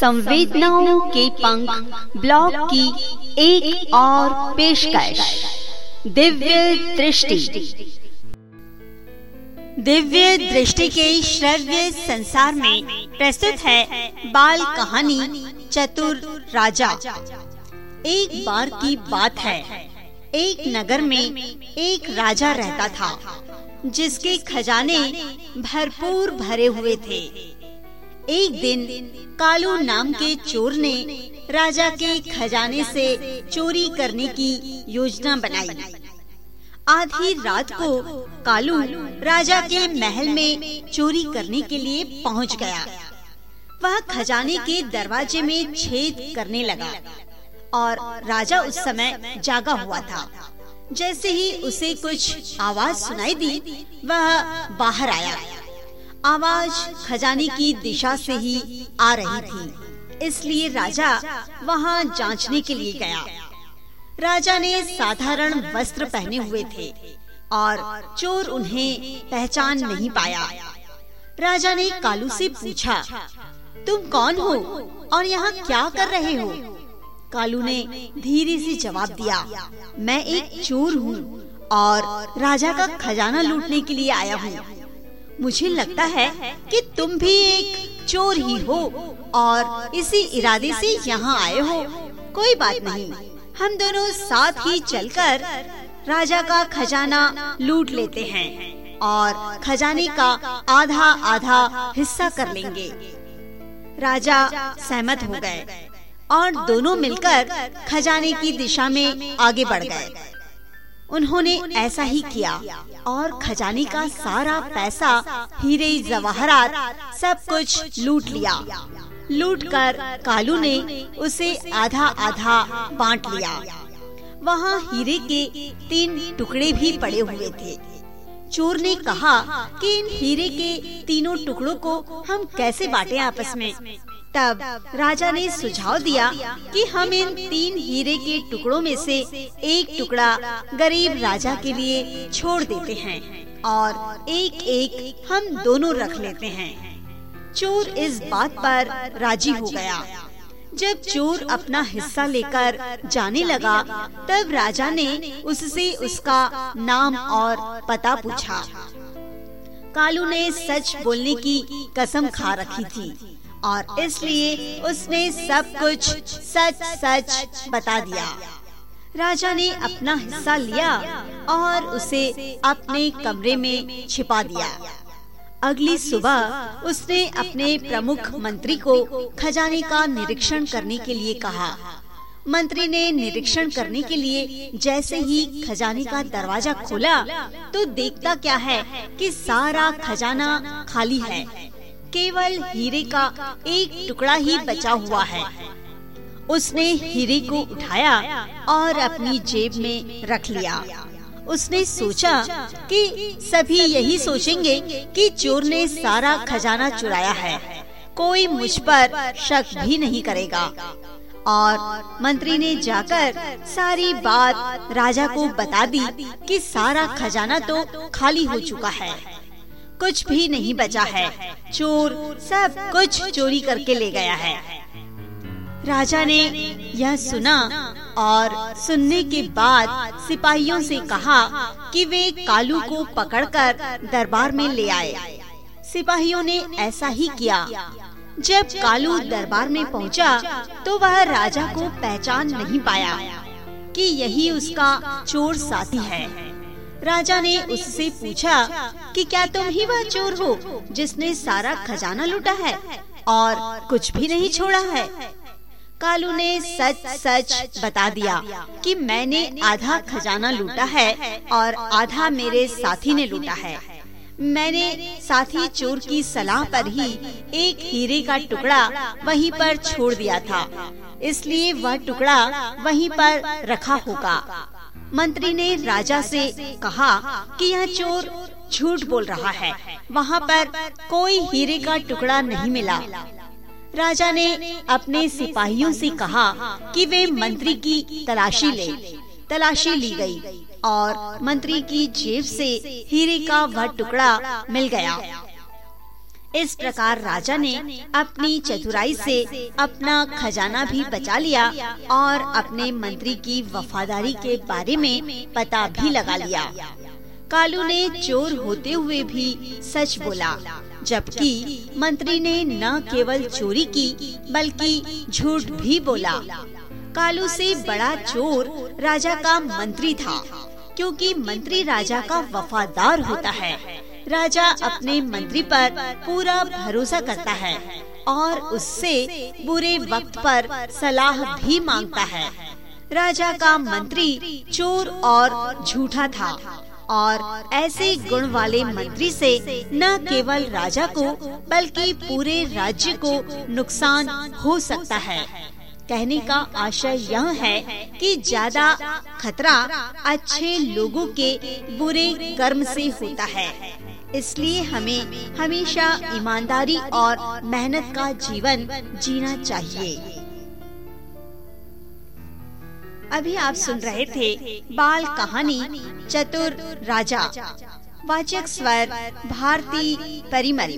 संवेदनाओं के पंख ब्लॉग की एक और पेशकश। दिव्य दृष्टि। दिव्य दृष्टि के श्रव्य संसार में प्रस्तुत है बाल कहानी चतुर राजा। एक बार की बात है। एक नगर में एक राजा रहता था, जिसके खजाने भरपूर भरे हुए थे। एक दिन कालू नाम के चोर ने राजा के खजाने से चोरी करने की योजना बनाई। आधी रात को कालू राजा के महल में चोरी करने के लिए पहुँच गया। वह खजाने के दरवाजे में छेद करने लगा और राजा उस समय जागा हुआ था। जैसे ही उसे कुछ आवाज़ सुनाई दी, वह बाहर आया। आवाज़ खजाने की दिशा से ही आ रही थी। इसलिए राजा वहाँ जांचने के लिए गया। राजा ने साधारण वस्त्र पहने हुए थे और चोर उन्हें पहचान नहीं पाया। राजा ने कालू से पूछा, तुम कौन हो और यहाँ क्या कर रहे हो? कालू ने धीरे से जवाब दिया, मैं एक चोर हूँ और राजा का खजाना लूटने के लिए आया हूँ। मुझे लगता है कि तुम भी एक चोर ही हो और इसी इरादे से यहाँ आए हो। कोई बात नहीं। हम दोनों साथ ही चलकर राजा का खजाना लूट लेते हैं और खजाने का आधा आधा हिस्सा कर लेंगे। राजा सहमत हो गए और दोनों मिलकर खजाने की दिशा में आगे बढ़ गए। उन्होंने ऐसा ही किया। और खजाने का सारा पैसा हीरे जवाहरात सब कुछ लूट लिया। लूट कर कालू ने उसे आधा आधा बांट लिया। वहाँ हीरे के तीन टुकड़े भी पड़े हुए थे। चोर ने कहा कि इन हीरे के तीनों टुकड़ों को हम कैसे बांटे आपस में? तब राजा ने सुझाव दिया कि हम इन तीन हीरे के टुकड़ों में से एक टुकड़ा गरीब राजा के लिए छोड़ देते हैं और एक एक हम दोनों रख लेते हैं। चोर इस बात पर राज़ी हो गया। जब चोर अपना हिस्सा लेकर जाने लगा तब राजा ने उससे उसका नाम और पता पूछा। कालू ने सच बोलने की कसम खा रखी थी और इसलिए उसने सब कुछ सच सच बता दिया। राजा ने अपना हिस्सा लिया और उसे अपने कमरे में छिपा दिया। अगली सुबह उसने अपने प्रमुख मंत्री को खजाने का निरीक्षण करने के लिए कहा। मंत्री ने निरीक्षण करने के लिए जैसे ही खजाने का दरवाज़ा खोला तो देखता क्या है कि सारा खजाना खाली है। केवल हीरे का एक टुकड़ा ही बचा हुआ है। उसने हीरे को उठाया और अपनी जेब में रख लिया। उसने सोचा कि सभी यही सोचेंगे कि चोर ने सारा खजाना चुराया है। कोई मुझ पर शक भी नहीं करेगा। और मंत्री ने जाकर सारी बात राजा को बता दी कि सारा खजाना तो खाली हो चुका है। कुछ भी नहीं बचा है। चोर सब कुछ चोरी करके ले गया है। राजा ने यह सुना और सुनने के बाद सिपाहियों से कहा कि वे कालू को पकड़कर दरबार में ले आए। सिपाहियों ने ऐसा ही किया। जब कालू दरबार में पहुँचा, तो वह राजा को पहचान नहीं पाया कि यही उसका चोर साथी है। राजा ने उससे पूछा कि क्या तुम ही वह चोर हो जिसने सारा खजाना लूटा है और कुछ भी नहीं छोड़ा है? कालू ने सच सच बता दिया कि मैंने आधा खजाना लूटा है और आधा मेरे साथी ने लूटा है। मैंने साथी चोर की सलाह पर ही एक हीरे का टुकड़ा वहीं पर छोड़ दिया था। इसलिए वह टुकड़ा वहीं पर रखा होगा। मंत्री ने राजा से कहा कि यह चोर झूठ बोल रहा है। वहाँ पर कोई हीरे का टुकड़ा नहीं मिला। राजा ने अपने सिपाहियों से कहा कि वे मंत्री की तलाशी ले। तलाशी ली गई और मंत्री की जेब से हीरे का वह टुकड़ा मिल गया। इस प्रकार राजा ने अपनी चतुराई से अपना खजाना भी बचा लिया और अपने मंत्री की वफादारी के बारे में पता भी लगा लिया। कालू ने चोर होते हुए भी सच बोला, जबकि मंत्री ने न केवल चोरी की, बल्कि झूठ भी बोला। कालू से बड़ा चोर राजा का मंत्री था, क्योंकि मंत्री राजा का वफादार होता है। राजा अपने मंत्री पर पूरा भरोसा करता है और उससे बुरे वक्त पर सलाह भी माँगता है। राजा का मंत्री चोर और झूठा था। और ऐसे गुण वाले मंत्री से न केवल राजा को, बल्कि पूरे राज्य को नुकसान हो सकता है। कहने का आशय यह है कि ज़्यादा खतरा अच्छे लोगों के बुरे कर्म से होता है। इसलिए हमें हमेशा ईमानदारी और मेहनत का जीवन जीना चाहिए। अभी आप सुन रहे थे बाल कहानी चतुर राजा। वाचक स्वर भारती परिमरी